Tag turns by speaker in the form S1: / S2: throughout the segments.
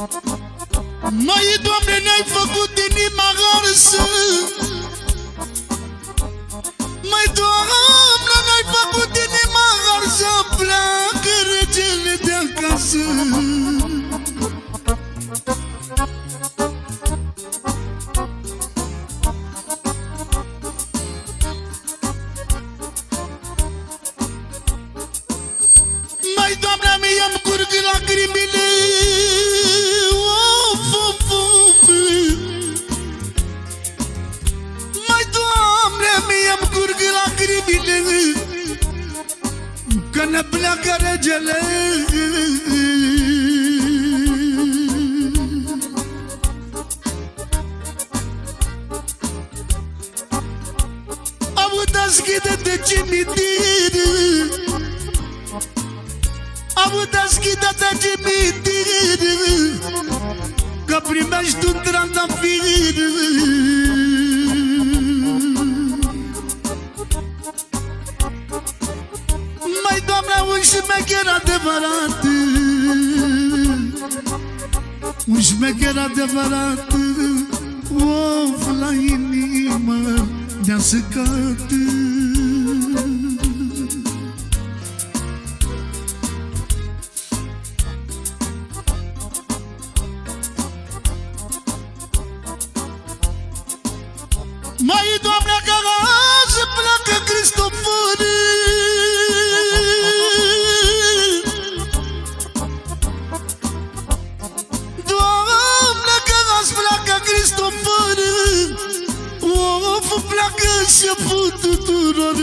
S1: Mai, Doamne, ne-ai făcut inima arsă Mai, Doamne, ne-ai făcut inima arsă Pleacă regele de acasă. Mai, Doamne, mie îmi curg lacrimile îmi curg lacrimile Că ne pleacă regele. Auda schide de cimitir. Auda schide de cimitir. Că primești un trandafir Mai doamne, un șmecher adevărat. Un șmecher adevărat. Of, la inimă ne-a săcat. Mai, Doamne, Of, pleacă șeful tuturor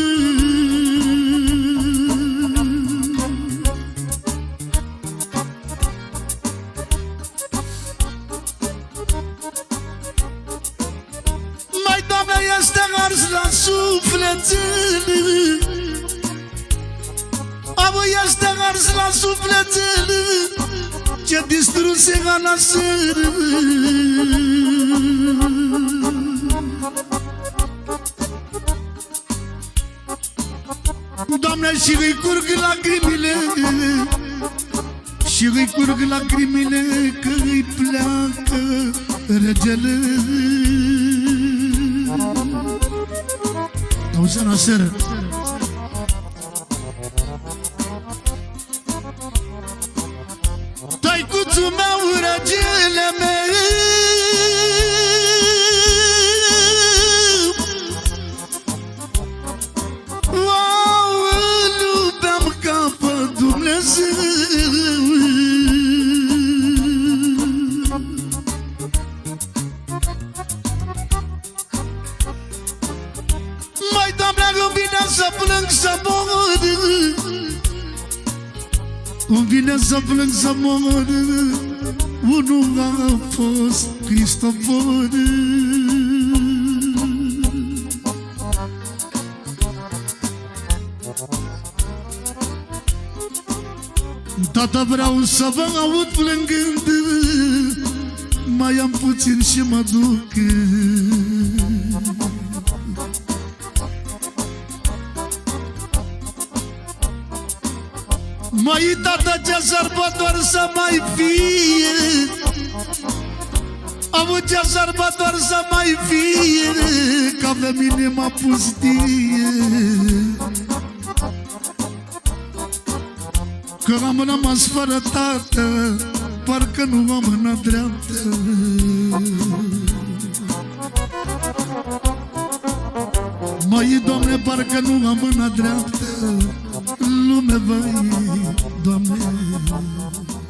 S1: Mai, Doamne, este ars la sufletel Abo este ars la sufletel Ce distruse ca nasăr Doamne, și îi curg lacrimile Și îi curg lacrimile Că îi pleacă regele. Auzi la seară Taicuțul meu, regele meu Doamne, îmi vine să plâng să mor. Îmi vine să plâng să mor. Unul a fost Cristofor Tata vreau să vă aud plângând. Mai am puțin și mă duc Mai tata ce sărbători să mai fie? Am ce sărbători să mai fie Că pe mine m-a pustie. Că am rămas fără tată Parcă nu am mâna dreaptă. Mai, Doamne, parcă nu am mâna dreaptă Lume, vai, Doamne